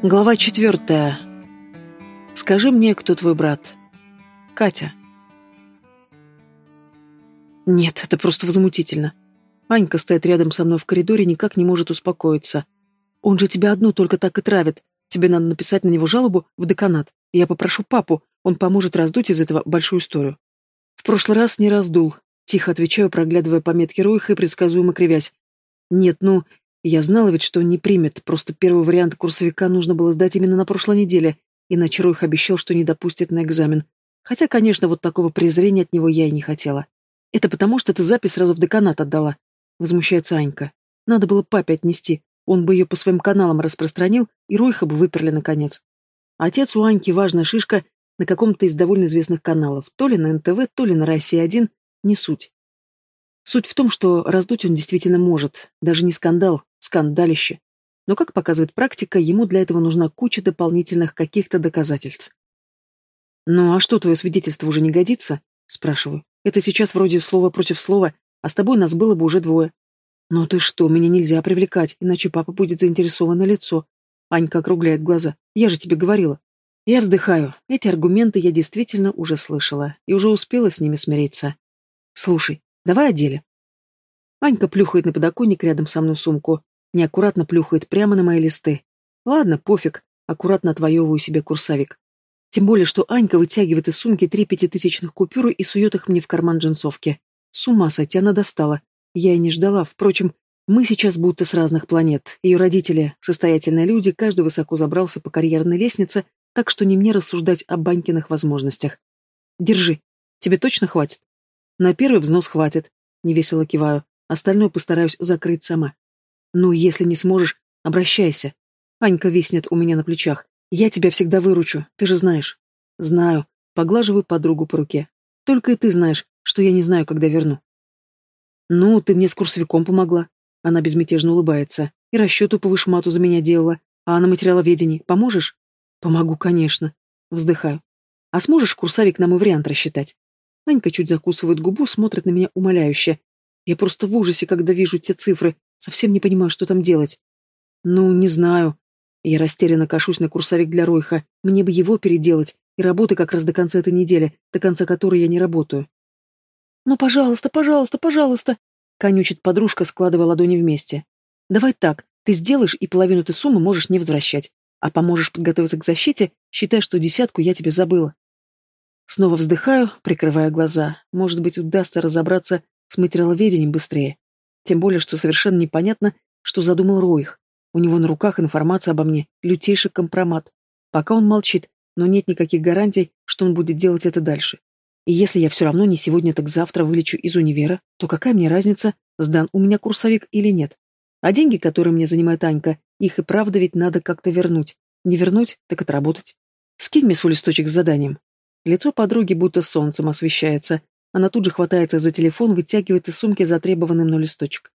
Глава четвертая. Скажи мне, кто твой брат? Катя. Нет, это просто возмутительно. Анька стоит рядом со мной в коридоре, никак не может успокоиться. Он же тебя одну только так и травит. Тебе надо написать на него жалобу в деканат. Я попрошу папу, он поможет раздуть из этого большую историю. В прошлый раз не раздул. Тихо отвечаю, проглядывая пометки Ройха и предсказуемо кривясь. Нет, ну, я знала ведь, что он не примет, просто первый вариант курсовика нужно было сдать именно на прошлой неделе, иначе Ройх обещал, что не допустит на экзамен. Хотя, конечно, вот такого презрения от него я и не хотела. Это потому, что ты запись сразу в деканат отдала. Возмущается Анька. Надо было папе отнести, он бы ее по своим каналам распространил, и Ройха бы выперли наконец. Отец у Аньки важная шишка на каком-то из довольно известных каналов, то ли на НТВ, то ли на Россия-1, не суть. Суть в том, что раздуть он действительно может, даже не скандал, скандалище. Но, как показывает практика, ему для этого нужна куча дополнительных каких-то доказательств. «Ну а что, твое свидетельство уже не годится?» – спрашиваю. «Это сейчас вроде слово против слова, а с тобой нас было бы уже двое». «Ну ты что, меня нельзя привлекать, иначе папа будет заинтересован на лицо». Анька округляет глаза. «Я же тебе говорила». Я вздыхаю. Эти аргументы я действительно уже слышала и уже успела с ними смириться. «Слушай, Давай о. Анька плюхает на подоконник рядом со мной сумку. Неаккуратно плюхает прямо на мои листы. Ладно, пофиг, аккуратно отвоевываю себе курсовик. Тем более, что Анька вытягивает из сумки три пятитысячных купюры и сует их мне в карман джинсовки. С ума сойти она достала. Я и не ждала. Впрочем, мы сейчас будто с разных планет. Ее родители — состоятельные люди, каждый высоко забрался по карьерной лестнице, так что не мне рассуждать о Банькиных возможностях. Держи. Тебе точно хватит? На первый взнос хватит. Невесело киваю. Остальное постараюсь закрыть сама. Ну, если не сможешь, обращайся. Анька виснет у меня на плечах. Я тебя всегда выручу, ты же знаешь. Знаю. Поглаживаю подругу по руке. Только и ты знаешь, что я не знаю, когда верну. Ну, ты мне с курсовиком помогла. Она безмятежно улыбается. И расчету по вышмату за меня делала. А на материаловедении поможешь? Помогу, конечно. Вздыхаю. А сможешь курсовик нам и вариант рассчитать? Анька чуть закусывает губу, смотрит на меня умоляюще. Я просто в ужасе, когда вижу те цифры, совсем не понимаю, что там делать. Ну, не знаю. Я растерянно кашусь на курсовик для Ройха. Мне бы его переделать, и работы как раз до конца этой недели, до конца которой я не работаю. «Ну, пожалуйста, пожалуйста, пожалуйста!» — конючит подружка, складывая ладони вместе. «Давай так, ты сделаешь, и половину этой суммы можешь не возвращать. А поможешь подготовиться к защите, считай, что десятку я тебе забыла. Снова вздыхаю, прикрывая глаза. Может быть, удастся разобраться с материаловедением быстрее. Тем более, что совершенно непонятно, что задумал Роих. У него на руках информация обо мне, лютейший компромат. Пока он молчит, но нет никаких гарантий, что он будет делать это дальше. И если я все равно не сегодня, так завтра вылечу из универа, то какая мне разница, сдан у меня курсовик или нет? А деньги, которые мне занимает Анька, их и правда ведь надо как-то вернуть. Не вернуть, так отработать. Скинь мне свой листочек с заданием. Лицо подруги будто солнцем освещается. Она тут же хватается за телефон, вытягивает из сумки затребованный мной листочек.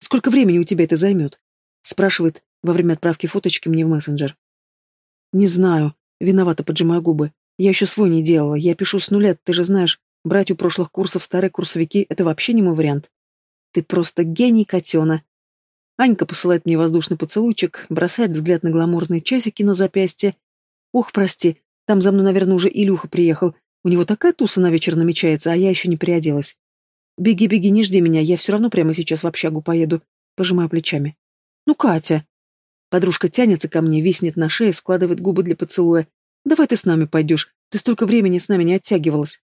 «Сколько времени у тебя это займет?» Спрашивает во время отправки фоточки мне в мессенджер. «Не знаю. Виновато поджимаю губы. Я еще свой не делала. Я пишу с нуля, ты же знаешь. Брать у прошлых курсов старые курсовики — это вообще не мой вариант. Ты просто гений, котена. Анька посылает мне воздушный поцелуйчик, бросает взгляд на гламурные часики на запястье. Ох, прости, там за мной, наверное, уже Илюха приехал. У него такая туса на вечер намечается, а я еще не приоделась. Беги, беги, не жди меня, я все равно прямо сейчас в общагу поеду. Пожимаю плечами. Ну, Катя. Подружка тянется ко мне, виснет на шее, складывает губы для поцелуя. Давай ты с нами пойдешь. Ты столько времени с нами не оттягивалась.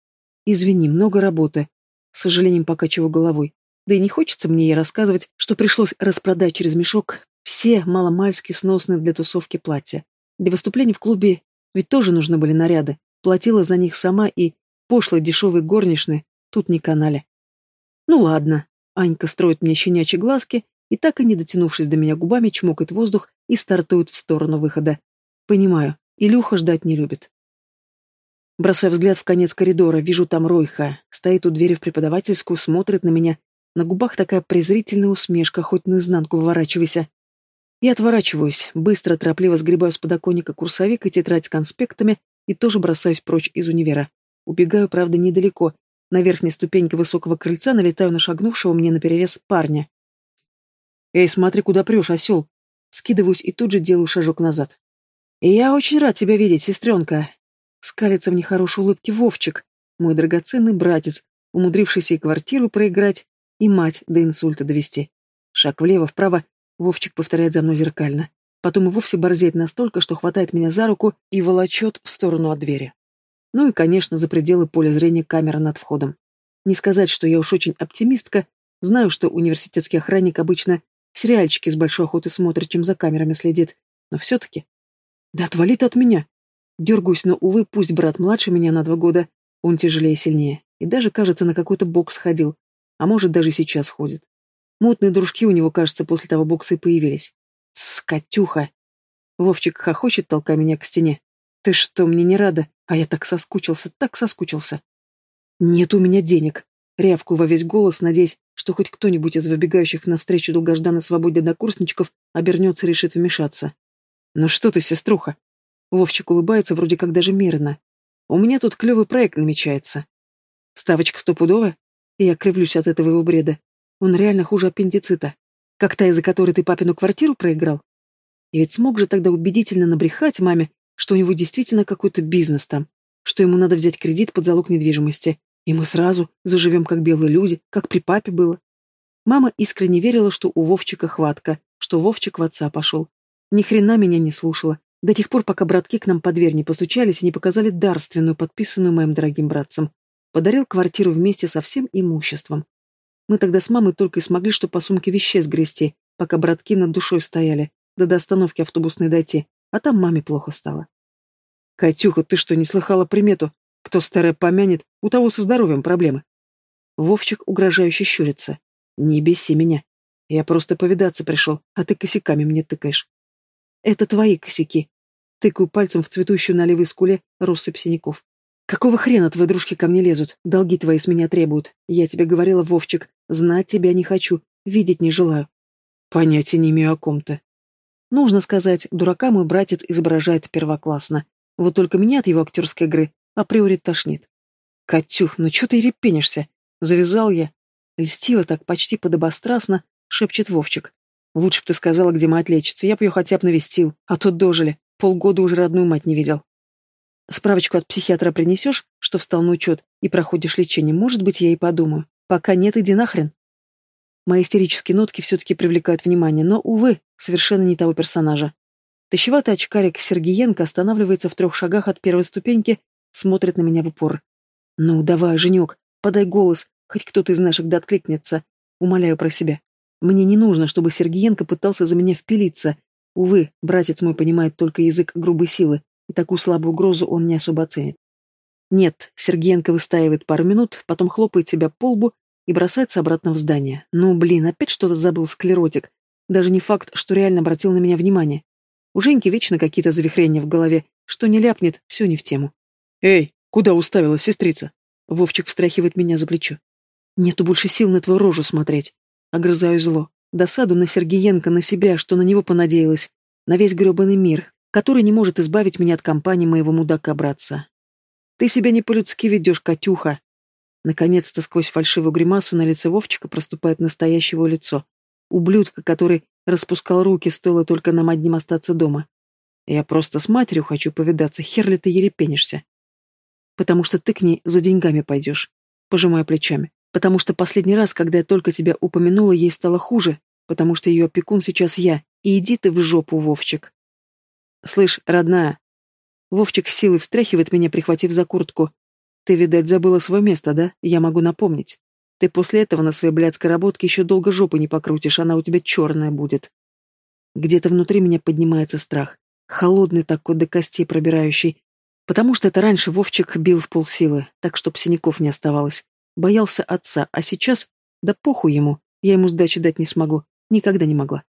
Извини, много работы. С сожалением покачиваю головой. Да и не хочется мне ей рассказывать, что пришлось распродать через мешок все маломальски сносные для тусовки платья. Для выступлений в клубе ведь тоже нужны были наряды. Платила за них сама и пошлой дешевой горничной тут не канали. Ну ладно. Анька строит мне щенячьи глазки и так и не дотянувшись до меня губами, чмокает воздух и стартует в сторону выхода. Понимаю, Илюха ждать не любит. Бросая взгляд в конец коридора, вижу там Ройха. Стоит у двери в преподавательскую, смотрит на меня. На губах такая презрительная усмешка, хоть наизнанку выворачивайся. Я отворачиваюсь, быстро, торопливо сгребаю с подоконника курсовик и тетрадь с конспектами и тоже бросаюсь прочь из универа. Убегаю, правда, недалеко. На верхней ступеньке высокого крыльца налетаю на шагнувшего мне наперерез парня. «Эй, смотри, куда прешь, осел!» Скидываюсь и тут же делаю шажок назад. «Я очень рад тебя видеть, сестренка!» Скалится в нехорошей улыбке Вовчик, мой драгоценный братец, умудрившийся и квартиру проиграть, и мать до инсульта довести. Шаг влево-вправо, Вовчик повторяет за мной зеркально. Потом и вовсе борзеет настолько, что хватает меня за руку и волочет в сторону от двери. Ну и, конечно, за пределы поля зрения камера над входом. Не сказать, что я уж очень оптимистка, знаю, что университетский охранник обычно сериальчики с большой охотой смотрит, чем за камерами следит, но все-таки... Да отвали от меня! Дергаюсь, но, увы, пусть брат младше меня на два года, он тяжелее и сильнее, и даже, кажется, на какой-то бокс ходил, а может, даже сейчас ходит. Мутные дружки у него, кажется, после того бокса и появились. Тсс, Катюха! Вовчик хохочет, толкая меня к стене. Ты что, мне не рада? А я так соскучился, так соскучился. Нет у меня денег. Рявку во весь голос, надеясь, что хоть кто-нибудь из выбегающих навстречу долгожданной свободе однокурсничков обернется и решит вмешаться. «Ну что ты, сеструха?» Вовчик улыбается вроде как даже мирно. «У меня тут клевый проект намечается». «Ставочка стопудовая?» И я кривлюсь от этого его бреда. Он реально хуже аппендицита. Как та, из-за которой ты папину квартиру проиграл? И ведь смог же тогда убедительно набрехать маме, что у него действительно какой-то бизнес там, что ему надо взять кредит под залог недвижимости, и мы сразу заживем как белые люди, как при папе было. Мама искренне верила, что у Вовчика хватка, что Вовчик в отца пошел. Ни хрена меня не слушала, до тех пор, пока братки к нам под дверь не постучались и не показали дарственную, подписанную моим дорогим братцем. Подарил квартиру вместе со всем имуществом. Мы тогда с мамой только и смогли что по сумке вещей сгрести, пока братки над душой стояли, да до остановки автобусной дойти, а там маме плохо стало. «Катюха, ты что, не слыхала примету? Кто старое помянет, у того со здоровьем проблемы». Вовчик угрожающе щурится. «Не беси меня. Я просто повидаться пришел, а ты косяками мне тыкаешь». «Это твои косяки». Тыкаю пальцем в цветущую на левой скуле россыпь синяков. «Какого хрена твои дружки ко мне лезут? Долги твои с меня требуют. Я тебе говорила, Вовчик, знать тебя не хочу, видеть не желаю». «Понятия не имею о ком-то». Нужно сказать, дурака мой братец изображает первоклассно. Вот только меня от его актерской игры априори тошнит. «Катюх, ну чё ты репенишься?» Завязал я. Льстиво так, почти подобострастно, шепчет Вовчик. «Лучше б ты сказала, где мать лечится, я б ее хотя бы навестил, а тут дожили. Полгода уже родную мать не видел». Справочку от психиатра принесешь, что встал на учет, и проходишь лечение, может быть, я и подумаю. Пока нет, иди нахрен. Мои истерические нотки все-таки привлекают внимание, но, увы, совершенно не того персонажа. Тащеватый очкарик Сергиенко останавливается в трех шагах от первой ступеньки, смотрит на меня в упор. «Ну, давай, Женек, подай голос, хоть кто-то из наших да откликнется», умоляю про себя. Мне не нужно, чтобы Сергиенко пытался за меня впилиться. Увы, братец мой понимает только язык грубой силы, и такую слабую угрозу он не особо оценит. Нет, Сергеенко выстаивает пару минут, потом хлопает себя по лбу и бросается обратно в здание. Ну, блин, опять что-то забыл склеротик. Даже не факт, что реально обратил на меня внимание. У Женьки вечно какие-то завихрения в голове. Что не ляпнет, все не в тему. «Эй, куда уставилась сестрица?» Вовчик встряхивает меня за плечо. «Нету больше сил на твою рожу смотреть». Огрызаю зло. Досаду на Сергеенко, на себя, что на него понадеялась. На весь гребаный мир, который не может избавить меня от компании моего мудака-братца. Ты себя не по-людски ведешь, Катюха. Наконец-то сквозь фальшивую гримасу на лице Вовчика проступает настоящее его лицо. Ублюдка, который распускал руки, стоило только нам одним остаться дома. Я просто с матерью хочу повидаться, хер ли ты ерепенишься? Потому что ты к ней за деньгами пойдешь. Пожимая плечами. Потому что последний раз, когда я только тебя упомянула, ей стало хуже. Потому что ее опекун сейчас я. И иди ты в жопу, Вовчик. «Слышь, родная...» Вовчик силой встряхивает меня, прихватив за куртку. «Ты, видать, забыла свое место, да? Я могу напомнить. Ты после этого на своей блядской работке еще долго жопы не покрутишь, она у тебя черная будет». Где-то внутри меня поднимается страх. Холодный такой, до костей пробирающий. Потому что это раньше Вовчик бил в полсилы, так чтоб синяков не оставалось. Боялся отца, а сейчас... Да похуй ему, я ему сдачи дать не смогу. Никогда не могла.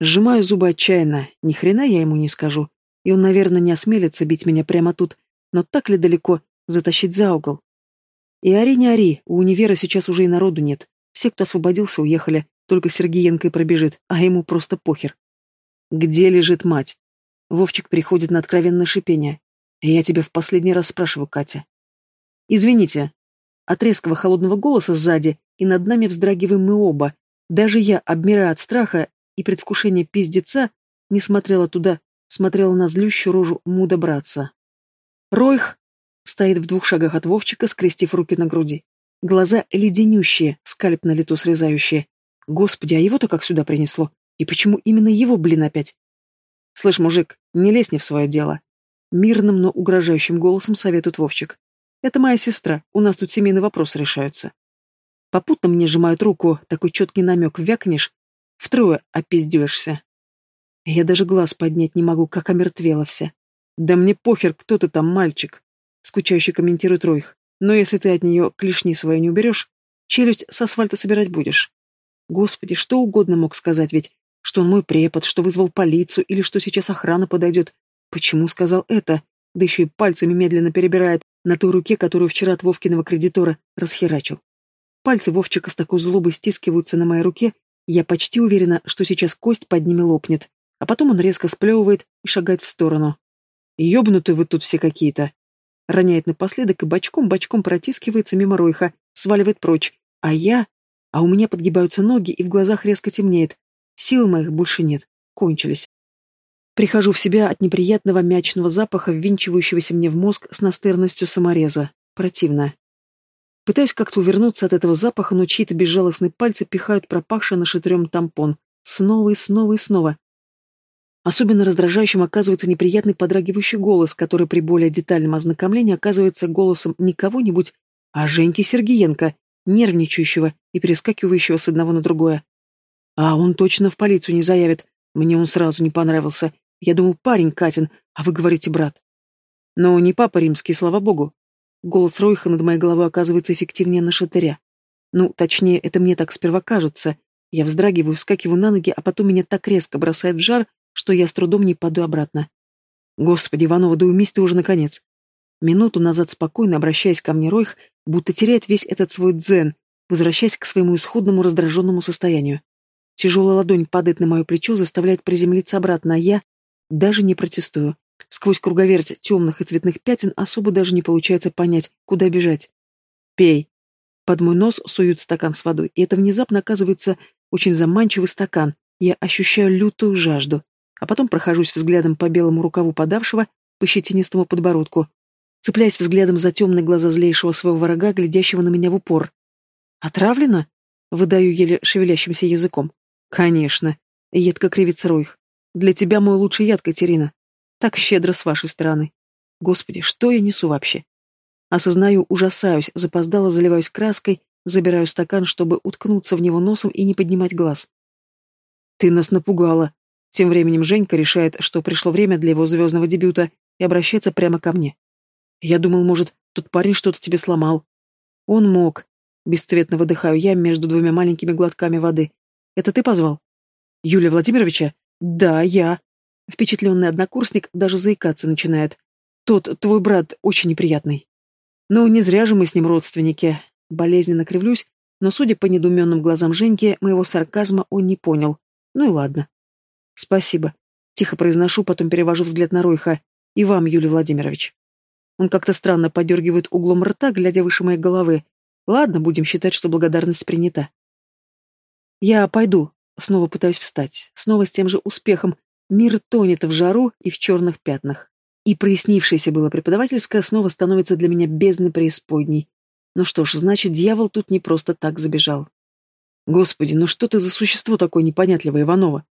Сжимаю зубы отчаянно, ни хрена я ему не скажу. И он, наверное, не осмелится бить меня прямо тут, но так ли далеко затащить за угол? И ори не ори, у универа сейчас уже и народу нет. Все, кто освободился, уехали, только Сергеенко и пробежит, а ему просто похер. Где лежит мать? Вовчик переходит на откровенное шипение. Я тебя в последний раз спрашиваю, Катя. Извините. От резкого холодного голоса сзади, и над нами вздрагиваем мы оба. Даже я, обмирая от страха, и предвкушение пиздеца не смотрела туда, смотрела на злющую рожу муда братца. Ройх стоит в двух шагах от Вовчика, скрестив руки на груди. Глаза леденющие, скальп на лету срезающие. Господи, а его-то как сюда принесло? И почему именно его, блин, опять? Слышь, мужик, не лезь не в свое дело. Мирным, но угрожающим голосом советует Вовчик. Это моя сестра, у нас тут семейные вопросы решаются. Попутно мне сжимают руку, такой четкий намек вякнешь, втрое опиздюешься. Я даже глаз поднять не могу, как омертвела вся. Да мне похер, кто ты там, мальчик, скучающе комментирует Ройх. Но если ты от нее клешни свои не уберешь, челюсть с асфальта собирать будешь. Господи, что угодно мог сказать ведь, что он мой препод, что вызвал полицию или что сейчас охрана подойдет. Почему сказал это? Да еще и пальцами медленно перебирает на той руке, которую вчера от Вовкиного кредитора расхерачил. Пальцы Вовчика с такой злобой стискиваются на моей руке, я почти уверена, что сейчас кость под ними лопнет, а потом он резко сплевывает и шагает в сторону. «Ёбнутые вы тут все какие-то!» Роняет напоследок и бочком-бочком протискивается мимо Ройха, сваливает прочь, а я... А у меня подгибаются ноги, и в глазах резко темнеет. Сил моих больше нет. Кончились. Прихожу в себя от неприятного мячного запаха, ввинчивающегося мне в мозг с настырностью самореза. Противно. Пытаюсь как-то увернуться от этого запаха, но чьи-то безжалостные пальцы пихают пропахший нашатырем тампон. Снова и снова и снова. Особенно раздражающим оказывается неприятный подрагивающий голос, который при более детальном ознакомлении оказывается голосом не кого-нибудь, а Женьки Сергеенко, нервничающего и перескакивающего с одного на другое. А он точно в полицию не заявит. Мне он сразу не понравился. Я думал, парень Катин, а вы говорите брат. Но не папа римский, слава богу. Голос Ройха над моей головой оказывается эффективнее на шатыря. Ну, точнее, это мне так сперва кажется. Я вздрагиваю, вскакиваю на ноги, а потом меня так резко бросает в жар, что я с трудом не падаю обратно. Господи, Иванова, да умись ты уже наконец. Минуту назад спокойно обращаясь ко мне Ройх, будто теряет весь этот свой дзен, возвращаясь к своему исходному раздраженному состоянию. Тяжелая ладонь падает на мое плечо, заставляет приземлиться обратно, а я даже не протестую. Сквозь круговерть темных и цветных пятен особо даже не получается понять, куда бежать. «Пей». Под мой нос суют стакан с водой, и это внезапно оказывается очень заманчивый стакан. Я ощущаю лютую жажду а потом прохожусь взглядом по белому рукаву подавшего, по щетинистому подбородку, цепляясь взглядом за темные глаза злейшего своего врага, глядящего на меня в упор. «Отравлено?» — выдаю еле шевелящимся языком. «Конечно», — едко кривится Ройх. «Для тебя мой лучший яд, Катерина. Так щедро с вашей стороны. Господи, что я несу вообще?» Осознаю, ужасаюсь, запоздало заливаюсь краской, забираю стакан, чтобы уткнуться в него носом и не поднимать глаз. «Ты нас напугала», тем временем Женька решает, что пришло время для его звездного дебюта, и обращается прямо ко мне. Я думал, может, тот парень что-то тебе сломал. Он мог. Бесцветно выдыхаю я между двумя маленькими глотками воды. Это ты позвал? Юлия Владимировича? Да, я. Впечатленный однокурсник даже заикаться начинает. Тот, твой брат, очень неприятный. Ну, не зря же мы с ним родственники. Болезненно кривлюсь, но, судя по недуменным глазам Женьки, моего сарказма он не понял. Ну и ладно. «Спасибо». Тихо произношу, потом перевожу взгляд на Ройха. «И вам, Юлий Владимирович». Он как-то странно подергивает углом рта, глядя выше моей головы. Ладно, будем считать, что благодарность принята. Я пойду. Снова пытаюсь встать. Снова с тем же успехом. Мир тонет в жару и в черных пятнах. И прояснившееся было преподавательское снова становится для меня бездной преисподней. Ну что ж, значит, дьявол тут не просто так забежал. Господи, ну что ты за существо такое непонятливое, Иванова?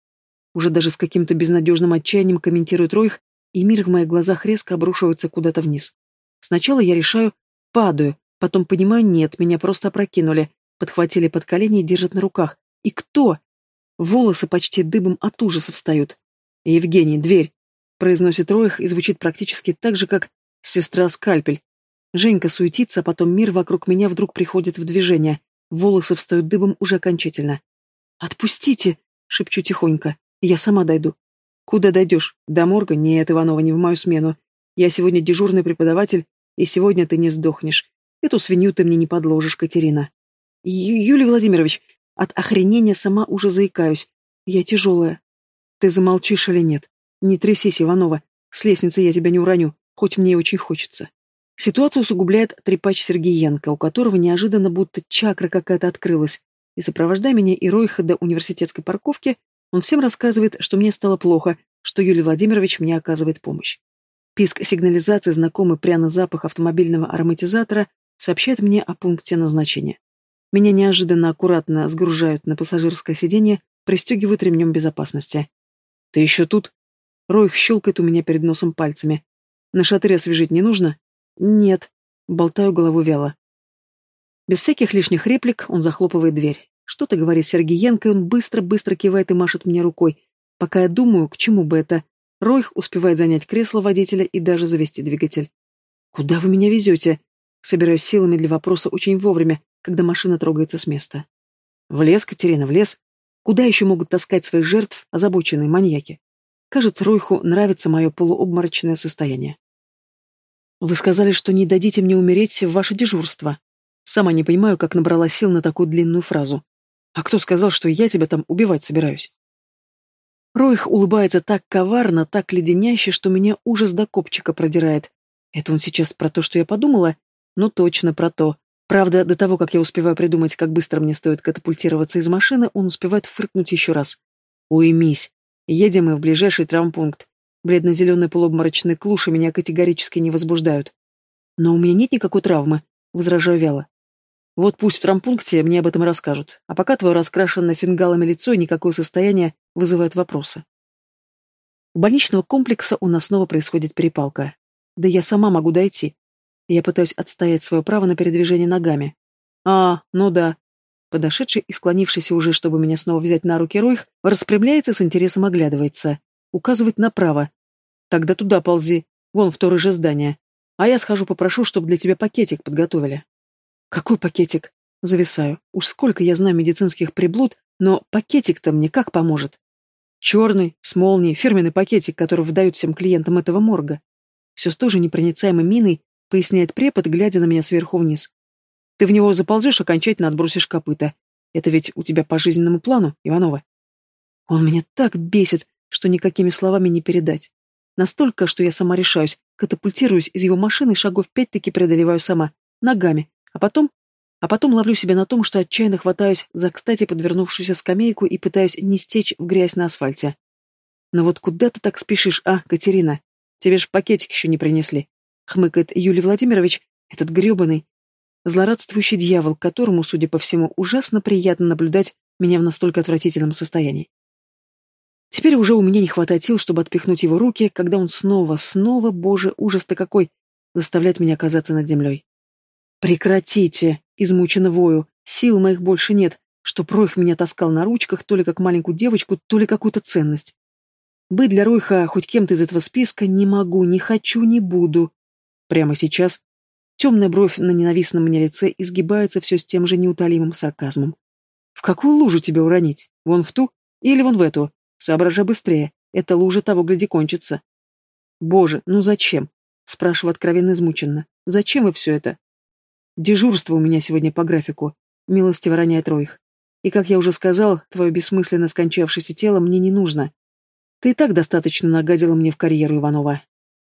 Уже даже с каким-то безнадежным отчаянием комментирует Ройх, и мир в моих глазах резко обрушивается куда-то вниз. Сначала я решаю, падаю, потом понимаю, нет, меня просто опрокинули, подхватили под колени и держат на руках. И кто? Волосы почти дыбом от ужаса встают. «Евгений, дверь!» — произносит Роих и звучит практически так же, как «сестра Скальпель». Женька суетится, а потом мир вокруг меня вдруг приходит в движение. Волосы встают дыбом уже окончательно. «Отпустите!» — шепчу тихонько. Я сама дойду. Куда дойдешь? До морга? Нет, Иванова, не в мою смену. Я сегодня дежурный преподаватель, и сегодня ты не сдохнешь. Эту свинью ты мне не подложишь, Катерина. Ю Юлий Владимирович, от охренения сама уже заикаюсь. Я тяжелая. Ты замолчишь или нет? Не трясись, Иванова. С лестницы я тебя не уроню, хоть мне и очень хочется. Ситуацию усугубляет трепач Сергеенко, у которого неожиданно будто чакра какая-то открылась, и, сопровождая меня и Ройха до университетской парковки, он всем рассказывает, что мне стало плохо, что Юлий Владимирович мне оказывает помощь. Писк сигнализации, знакомый пряный запах автомобильного ароматизатора, сообщает мне о пункте назначения. Меня неожиданно аккуратно сгружают на пассажирское сиденье, пристегивают ремнем безопасности. «Ты еще тут?» Ройх щелкает у меня перед носом пальцами. «На шатыре освежить не нужно?» «Нет». Болтаю голову вяло. Без всяких лишних реплик он захлопывает дверь. Что-то говорит Сергеенко, и он быстро-быстро кивает и машет мне рукой. Пока я думаю, к чему бы это, Ройх успевает занять кресло водителя и даже завести двигатель. «Куда вы меня везете?» Собираюсь силами для вопроса очень вовремя, когда машина трогается с места. «В лес, Катерина, в лес. Куда еще могут таскать своих жертв озабоченные маньяки? Кажется, Ройху нравится мое полуобморочное состояние. Вы сказали, что не дадите мне умереть в ваше дежурство. Сама не понимаю, как набрала сил на такую длинную фразу. А кто сказал, что я тебя там убивать собираюсь? Ройх улыбается так коварно, так леденяще, что меня ужас до копчика продирает. Это он сейчас про то, что я подумала? Ну точно про то. Правда, до того, как я успеваю придумать, как быстро мне стоит катапультироваться из машины, он успевает фыркнуть еще раз. Уймись. Едем мы в ближайший травмпункт. Бледно-зеленые полуобморочные клуши меня категорически не возбуждают. Но у меня нет никакой травмы, возражаю вяло. Вот пусть в травмпункте мне об этом расскажут, а пока твое раскрашенное фингалами лицо и никакое состояние вызывают вопросы. У больничного комплекса у нас снова происходит перепалка. Да я сама могу дойти. Я пытаюсь отстоять свое право на передвижение ногами. А, ну да. Подошедший и склонившийся уже, чтобы меня снова взять на руки Ройх, распрямляется с интересом оглядывается. Указывает направо. Тогда туда ползи. Вон в то рыжее здание. А я схожу попрошу, чтобы для тебя пакетик подготовили. Какой пакетик? Зависаю. Уж сколько я знаю медицинских приблуд, но пакетик-то мне как поможет? Черный, с молнией, фирменный пакетик, который выдают всем клиентам этого морга. Все с той же непроницаемой миной, поясняет препод, глядя на меня сверху вниз. Ты в него заползешь, окончательно отбросишь копыта. Это ведь у тебя по жизненному плану, Иванова. Он меня так бесит, что никакими словами не передать. Настолько, что я сама решаюсь, катапультируюсь из его машины и шагов пять-таки преодолеваю сама, ногами, а потом... А потом ловлю себя на том, что отчаянно хватаюсь за кстати подвернувшуюся скамейку и пытаюсь не стечь в грязь на асфальте. Но вот куда ты так спешишь, а, Катерина? Тебе ж пакетик еще не принесли. Хмыкает Юлий Владимирович, этот гребаный, злорадствующий дьявол, которому, судя по всему, ужасно приятно наблюдать меня в настолько отвратительном состоянии. Теперь уже у меня не хватает сил, чтобы отпихнуть его руки, когда он снова, снова, боже, ужас-то какой, заставляет меня оказаться над землей. «Прекратите!» — измученно вою. Сил моих больше нет, что Ройх меня таскал на ручках, то ли как маленькую девочку, то ли какую-то ценность. Быть для Ройха хоть кем-то из этого списка не могу, не хочу, не буду. Прямо сейчас темная бровь на ненавистном мне лице изгибается все с тем же неутолимым сарказмом. «В какую лужу тебя уронить? Вон в ту? Или вон в эту? Соображай быстрее. Эта лужа того гляди кончится». «Боже, ну зачем?» — спрашиваю откровенно измученно. «Зачем вы все это?» Дежурство у меня сегодня по графику, милостиво роняет Ройх. И, как я уже сказал, твое бессмысленно скончавшееся тело мне не нужно. Ты и так достаточно нагадила мне в карьеру, Иванова.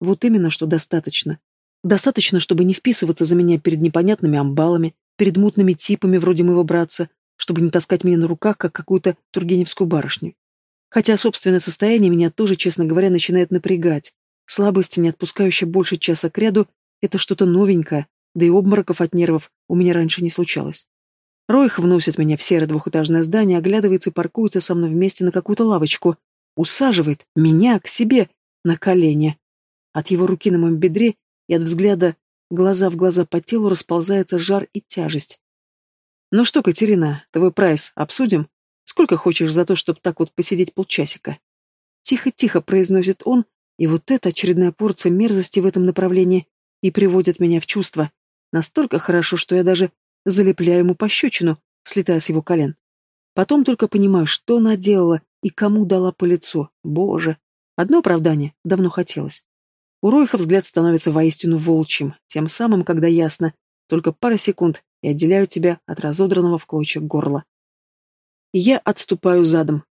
Вот именно, что достаточно. Достаточно, чтобы не вписываться за меня перед непонятными амбалами, перед мутными типами вроде моего братца, чтобы не таскать меня на руках, как какую-то тургеневскую барышню. Хотя собственное состояние меня тоже, честно говоря, начинает напрягать. Слабость, не отпускающая больше часа к ряду, это что-то новенькое, да и обмороков от нервов у меня раньше не случалось. Ройх вносит меня в серое двухэтажное здание, оглядывается и паркуется со мной вместе на какую-то лавочку. Усаживает меня к себе на колени. От его руки на моем бедре и от взгляда глаза в глаза по телу расползается жар и тяжесть. «Ну что, Катерина, твой прайс обсудим? Сколько хочешь за то, чтобы так вот посидеть полчасика?» Тихо-тихо произносит он, и вот эта очередная порция мерзости в этом направлении и приводит меня в чувство, Настолько хорошо, что я даже залепляю ему пощечину, слетая с его колен. Потом только понимаю, что наделала и кому дала по лицу. Боже. Одно оправдание давно хотелось. У Ройха взгляд становится воистину волчьим, тем самым, когда ясно, только пара секунд и отделяю тебя от разодранного в клочья горла. И я отступаю задом.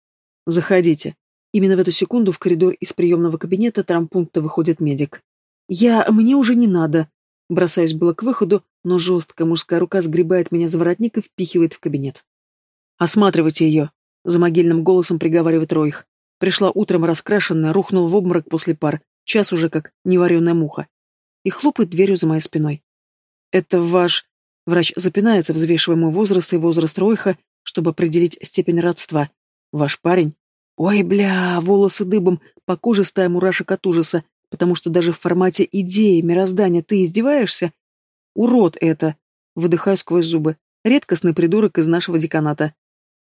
Заходите. Именно в эту секунду в коридор из приемного кабинета трампункта выходит медик. Я... мне уже не надо. Бросаюсь было к выходу, но жесткая мужская рука сгребает меня за воротник и впихивает в кабинет. «Осматривайте ее», — за могильным голосом приговаривает Ройх. Пришла утром раскрашенная, рухнул в обморок после пар, час уже как невареная муха. И хлопает дверью за моей спиной. «Это ваш...» Врач запинается, взвешивая мой возраст и возраст Ройха, чтобы определить степень родства. «Ваш парень?» Ой, бля, волосы дыбом, по коже стая мурашек от ужаса, потому что даже в формате идеи, мироздания ты издеваешься? Урод это! Выдыхаю сквозь зубы. Редкостный придурок из нашего деканата.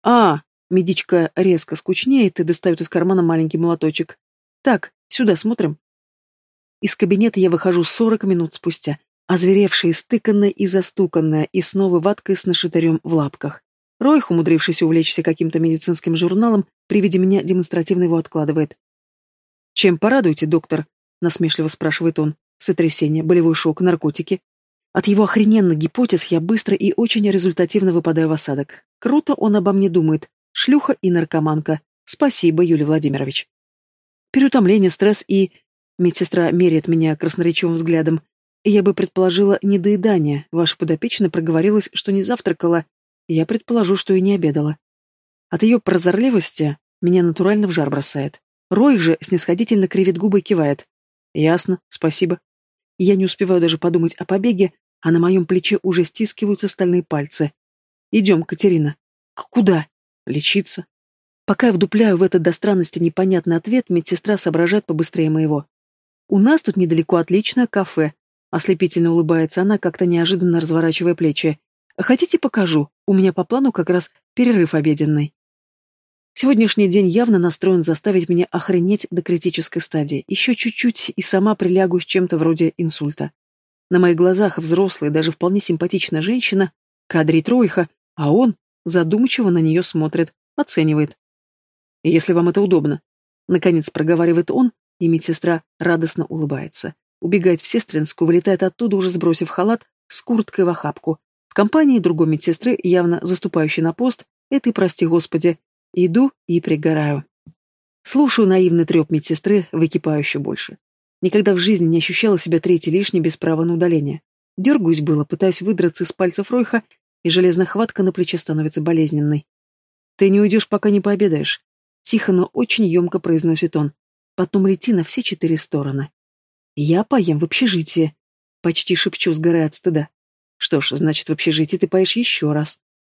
А, медичка резко скучнеет и достает из кармана маленький молоточек. Так, сюда смотрим. Из кабинета я выхожу сорок минут спустя, озверевшая, стыканная и застуканная, и снова ваткой с нашатырем в лапках. Ройх, умудрившийся увлечься каким-то медицинским журналом, при виде меня демонстративно его откладывает. «Чем порадуете, доктор?» — насмешливо спрашивает он. «Сотрясение, болевой шок, наркотики?» От его охрененных гипотез я быстро и очень результативно выпадаю в осадок. Круто он обо мне думает. Шлюха и наркоманка. Спасибо, Юлий Владимирович. Переутомление, стресс и... Медсестра меряет меня красноречивым взглядом. Я бы предположила недоедание. Ваша подопечная проговорилась, что не завтракала. Я предположу, что и не обедала. От ее прозорливости меня натурально в жар бросает. Рой же снисходительно кривит губы и кивает. Ясно, спасибо. Я не успеваю даже подумать о побеге, а на моем плече уже стискиваются стальные пальцы. Идем, Катерина. К куда? Лечиться. Пока я вдупляю в этот до странности непонятный ответ, медсестра соображает побыстрее моего. У нас тут недалеко отличное кафе. Ослепительно улыбается она, как-то неожиданно разворачивая плечи. Хотите, покажу? У меня по плану как раз перерыв обеденный. Сегодняшний день явно настроен заставить меня охренеть до критической стадии. Еще чуть-чуть и сама прилягу с чем-то вроде инсульта. На моих глазах взрослая, даже вполне симпатичная женщина, кадрит Ройха, а он задумчиво на нее смотрит, оценивает. «Если вам это удобно», — наконец проговаривает он, и медсестра радостно улыбается. Убегает в сестринскую, вылетает оттуда, уже сбросив халат, с курткой в охапку. В компании другой медсестры, явно заступающей на пост, этой, прости господи, Иду и пригораю. Слушаю наивный треп медсестры, выкипаю еще больше. Никогда в жизни не ощущала себя третьей лишней без права на удаление. Дергаюсь было, пытаюсь выдраться из пальцев Ройха, и железная хватка на плече становится болезненной. «Ты не уйдешь, пока не пообедаешь», — тихо, но очень емко произносит он. «Потом лети на все четыре стороны». «Я поем в общежитии», — почти шепчу, сгорая от стыда. «Что ж, значит, в общежитии ты поешь еще раз».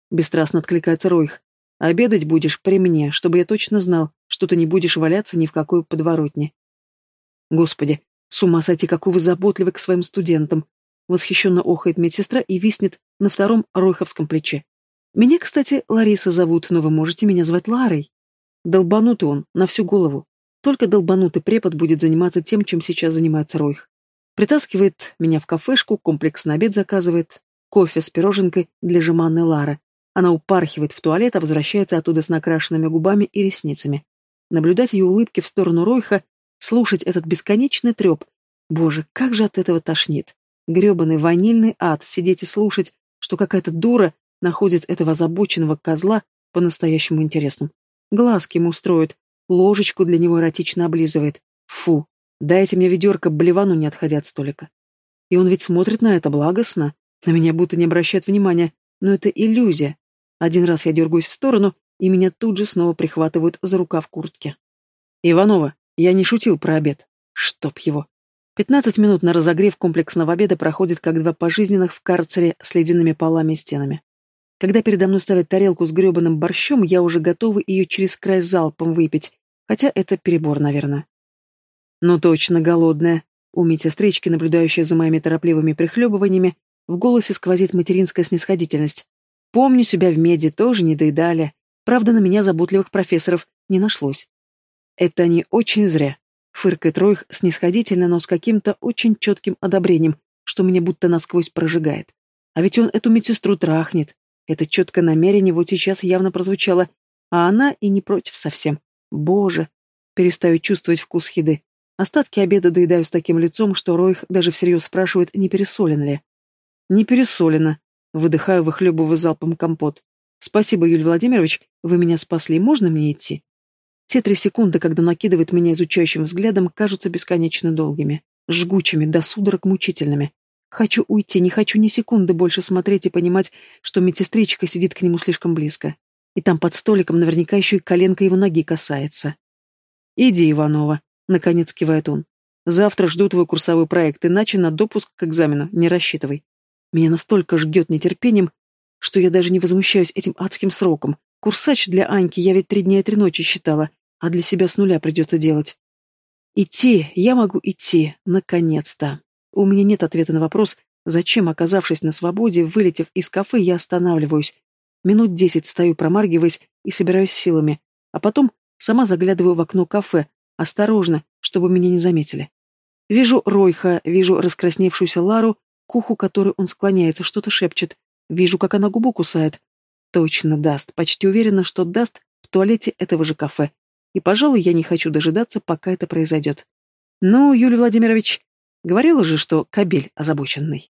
Бесстрастно откликается Ройх. Обедать будешь при мне, чтобы я точно знал, что ты не будешь валяться ни в какой подворотне. Господи, с ума сойти, какого заботливый к своим студентам. Восхищенно охает медсестра и виснет на втором ройховском плече. Меня, кстати, Лариса зовут, но вы можете меня звать Ларой. Долбанутый он, на всю голову. Только долбанутый препод будет заниматься тем, чем сейчас занимается Ройх. Притаскивает меня в кафешку, комплекс на обед заказывает, кофе с пироженкой для жеманной Лары, она упархивает в туалет, а возвращается оттуда с накрашенными губами и ресницами. Наблюдать ее улыбки в сторону Ройха, слушать этот бесконечный треп. Боже, как же от этого тошнит. Гребаный ванильный ад, сидеть и слушать, что какая-то дура находит этого озабоченного козла по-настоящему интересным. Глазки ему устроит, ложечку для него эротично облизывает. Фу, дайте мне ведерко, блевану не отходя от столика. И он ведь смотрит на это благостно, на меня будто не обращает внимания, но это иллюзия, один раз я дергаюсь в сторону, и меня тут же снова прихватывают за рука в куртке. «Иванова, я не шутил про обед. Чтоб его!» Пятнадцать минут на разогрев комплексного обеда проходит как два пожизненных в карцере с ледяными полами и стенами. Когда передо мной ставят тарелку с гребаным борщом, я уже готова ее через край залпом выпить, хотя это перебор, наверное. «Ну точно, голодная», у медсестрички, наблюдающей за моими торопливыми прихлебываниями, в голосе сквозит материнская снисходительность. Помню себя в меди, тоже не доедали. Правда, на меня заботливых профессоров не нашлось. Это они очень зря. Фыркает Ройх снисходительно, но с каким-то очень четким одобрением, что меня будто насквозь прожигает. А ведь он эту медсестру трахнет. Это четкое намерение вот сейчас явно прозвучало, а она и не против совсем. Боже! Перестаю чувствовать вкус еды. Остатки обеда доедаю с таким лицом, что Ройх даже всерьез спрашивает, не пересолен ли. Не пересолено, Выдыхаю, выхлебывая залпом компот. «Спасибо, Юлий Владимирович, вы меня спасли. Можно мне идти?» Те три секунды, когда накидывает меня изучающим взглядом, кажутся бесконечно долгими, жгучими, до судорог мучительными. Хочу уйти, не хочу ни секунды больше смотреть и понимать, что медсестричка сидит к нему слишком близко. И там под столиком наверняка еще и коленка его ноги касается. Иди, Иванова, наконец кивает он. Завтра жду твой курсовой проект, иначе на допуск к экзамену не рассчитывай. Меня настолько жгет нетерпением, что я даже не возмущаюсь этим адским сроком. Курсач для Аньки я ведь три дня и три ночи считала, а для себя с нуля придется делать. Идти, я могу идти, наконец-то. У меня нет ответа на вопрос, зачем, оказавшись на свободе, вылетев из кафе, я останавливаюсь. Минут десять стою, промаргиваясь, и собираюсь силами. А потом сама заглядываю в окно кафе, осторожно, чтобы меня не заметили. Вижу Ройха, вижу раскрасневшуюся Лару, к уху которой он склоняется, что-то шепчет. Вижу, как она губу кусает. Точно даст, почти уверена, что даст в туалете этого же кафе. И, пожалуй, я не хочу дожидаться, пока это произойдет. Ну, Юлий Владимирович, говорила же, что кабель озабоченный.